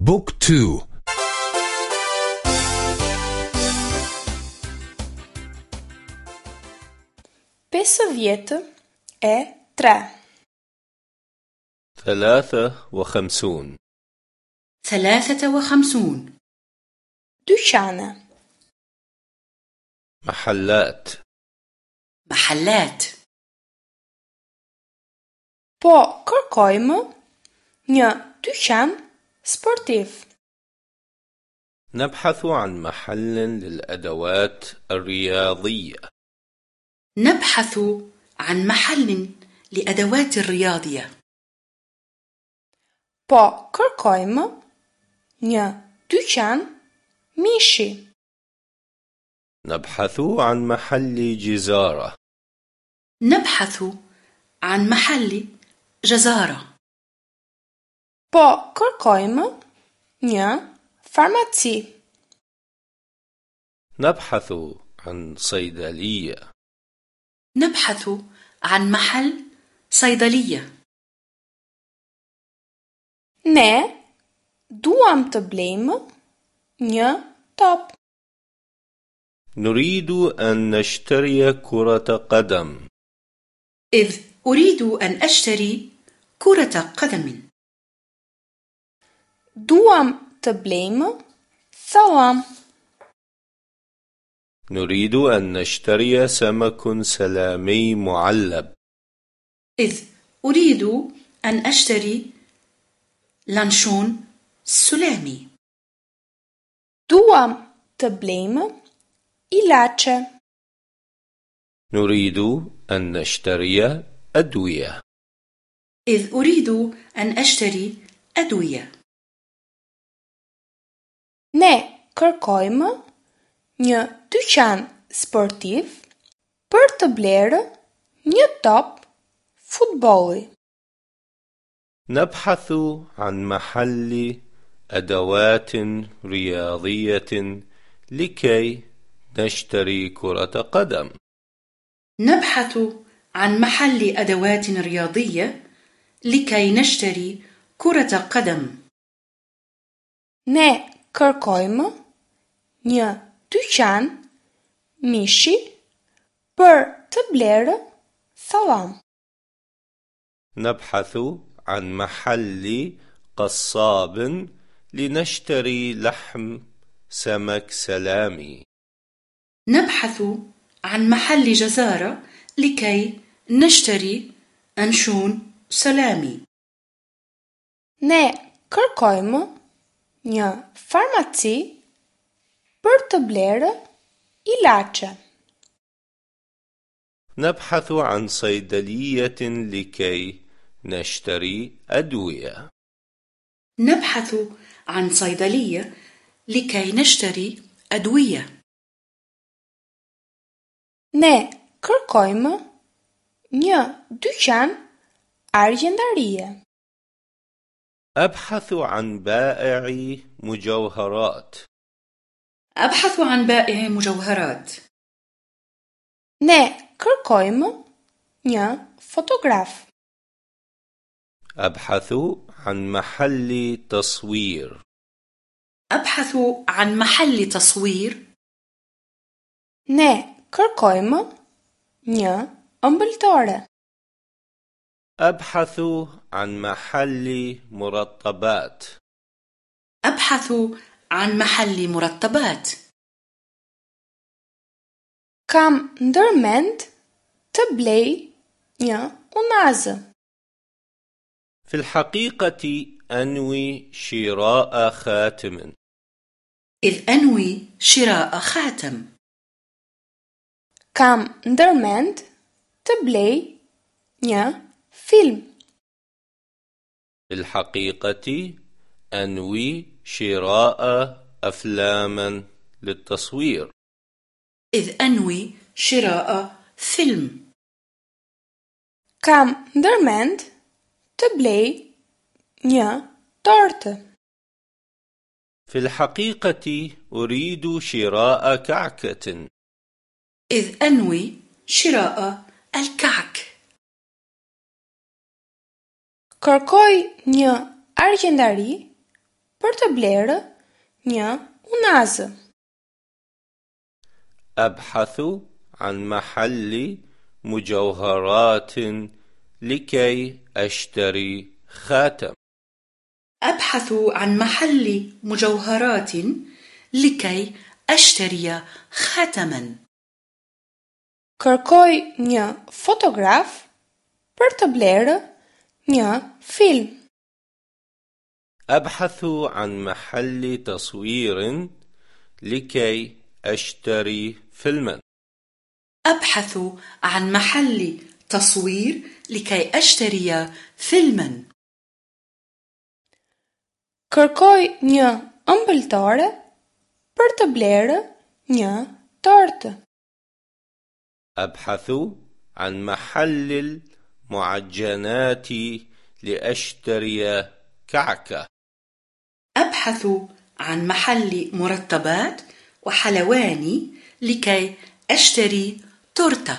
Book 2 Pesë vjetë e tre. Thalatha wa khamsun. Thalatha wa khamsun. Dyqane Mahallat. Mahallat. Po kërkojmë një dyqan sportiv. نبحث عن محل للأدوات الرياضية نبحث عن محل لأدوات الرياضية Po kërkojmë një dyqan mishi. نبحث عن محل جزارة نبحث عن محل جزارة Po kërkojmë një farmaci. نبحث عن صيدلية نبحث عن محل صيدلية Ne duam të blejmë një top. نريد أن نشتري كرة قدم إذ أريد أن أشتري كرة قدم Duam të blejmë. نريد أن نشتري سمك سلامي معلب إذ أريد أن أشتري لانشون سلامي të blejmë ilaçe. نريد أن نشتري أدوية إذ أريد أن أشتري أدوية Ne kërkojmë një dyqan sportiv për të blerë një top futbolli. نبحث عن محل أدوات رياضية لكي نشتري كرة قدم نبحث عن محل أدوات رياضية لكي نشتري كرة قدم Ne kërkojmë një dyqan mishi për të blerë salam. نبحث عن محل قصاب لنشتري لحم سمك سلامي نبحث عن محل جزارة لكي نشتري أنشون سلامي Ne kërkojmë një farmaci për të blerë ilaçe. نبحث عن صيدلية لكي نشتري أدوية نبحث عن صيدلية لكي نشتري أدوية Ne kërkojmë një dyqan argjendarie. أبحث عن بائع مجوهرات أبحث عن بائع مجوهرات Ne kërkojmë një fotograf. أبحث عن محل تصوير أبحث عن محل تصوير Ne kërkojmë një ëmbëltore. أبحث عن محل مرطبات. أبحث عن محل مرطبات. ndërmend të blej një unazë. في الحقيقة أنوي شراء خاتم. إذ أنوي شراء خاتم. Kam ndërmend të blej film. في الحقيقة أنوي شراء أفلاما للتصوير إذ أنوي شراء فيلم Kam ndërmend të blej një tortë. في الحقيقة أريد شراء كعكة إذ أنوي شراء الكعك Kërkoj një argjendari për të blerë një unazë. أبحث عن محل مجوهرات لكي أشتري خاتم أبحث عن محل مجوهرات لكي أشتري خاتما Kërkoj një fotograf për të blerë një film. أبحث عن محل تصوير لكي أشتري فيلما أبحث عن محل تصوير لكي أشتري فيلما Kërkoj një ëmbëltore për të blerë një tortë. أبحث عن محل المعجنات لأشتري كعكة. أبحث عن محل مرطبات وحلواني لكي أشتري تورتة.